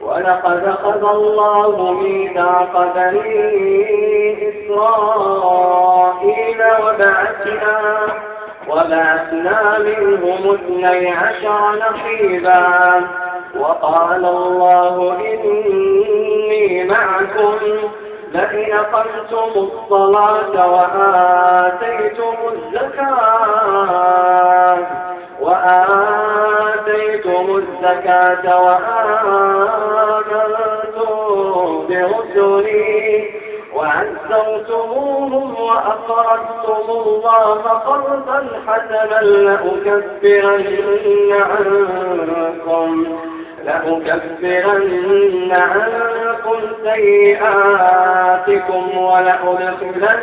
ولقد أخذ الله ميثاق بني إسرائيل وبعثنا وبعثنا منهم اثني عشر نقيبا وقال الله إني معكم لئن قمتم الصلاة وآتيتم الزكاة وآتيتم الزكاة وآمنتم برسلي وعزرتموهم وأقرضتم الله قرضا حسنا لأكفرن عنكم لأكفرن عنكم سيئاتكم ولأدخلنكم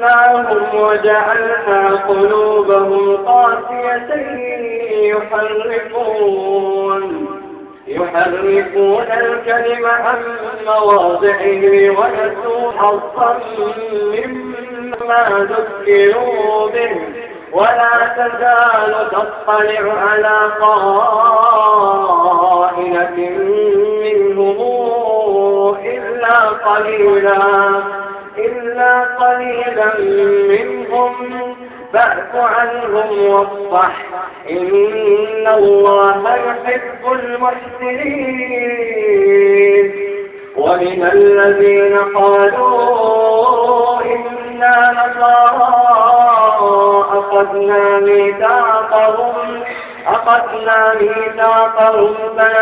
لعناهم وجعلنا قلوبهم قاسية يحرفون يحرفون الكلم عن مواضعه ونسوا حظا مما ذكروا به ولا تزال تطلع على قائلة منهم إلا قليلا إلا قليلا منهم. فاعف عنهم واصفح. إن الله يحب المحسنين. ومن الذين قالوا إنا نصارى أخذنا ميثاقهم أخذنا ميثاقهم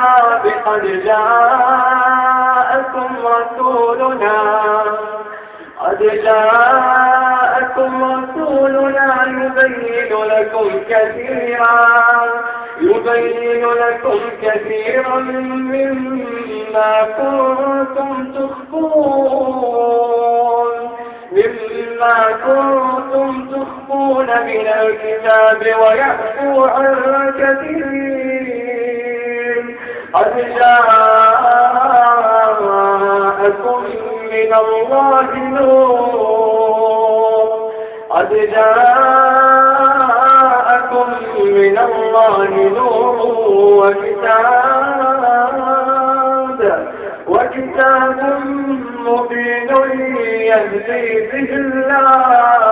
الكتاب قد جاءكم رسولنا. قد جاءكم رسولنا يبين لكم كثيرا. يبين لكم كثيرا مما كنتم تخفون. مما كنتم تخفون من الكتاب ويعفو عن كثير. قد جاءكم من الله نور. قد جاءكم من الله نور وكتاب. وكتاب مبين يهدي به الله.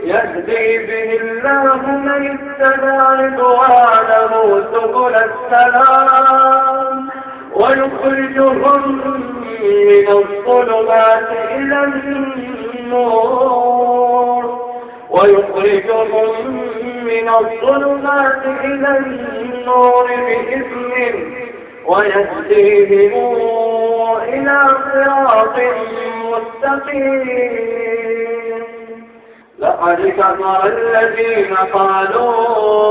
يهدي به الله من اتبع رضوانه سبل السلام ويخرجهم من الظلمات إلى النور ويخرجهم من الظلمات إلى النور بإذنه ويهديهم إلى صراط مستقيم. لقد كفر الذين قالوا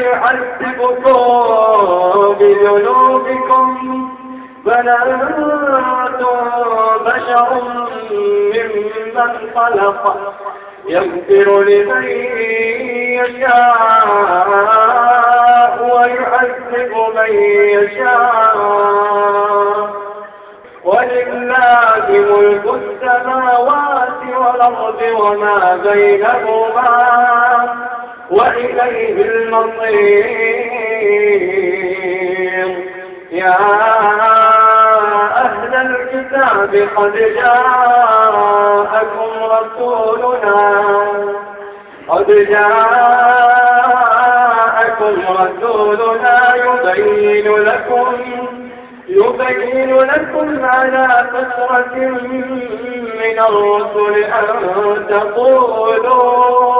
يعذبكم بذنوبكم بل أنتم بشر ممن خلق. يغفر لمن يشاء ويعذب من يشاء. ولله ملك السماوات والأرض وما بينهما. وإليه المصير. يا أهل الكتاب قد جاءكم رسولنا. قد جاءكم رسولنا يبين لكم يبين لكم على فترة من الرسل أن تقولوا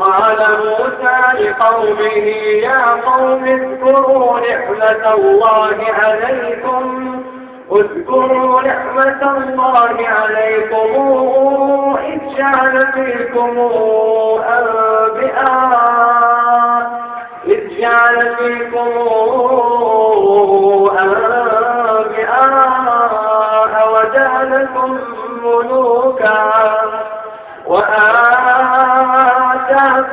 قال موسى لقومه يا قوم اذكروا نعمة الله عليكم اذكروا نعمة الله عليكم إذ جعل فيكم أنبئاء إذ جعل فيكم أنبئاء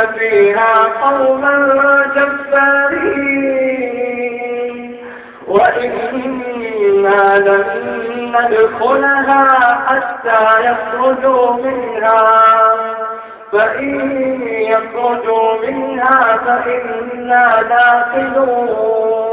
إن فيها قوما جبارين. وإنا لن ندخلها حتى يخرجوا منها. فإن يخرجوا منها فإنا داخلون.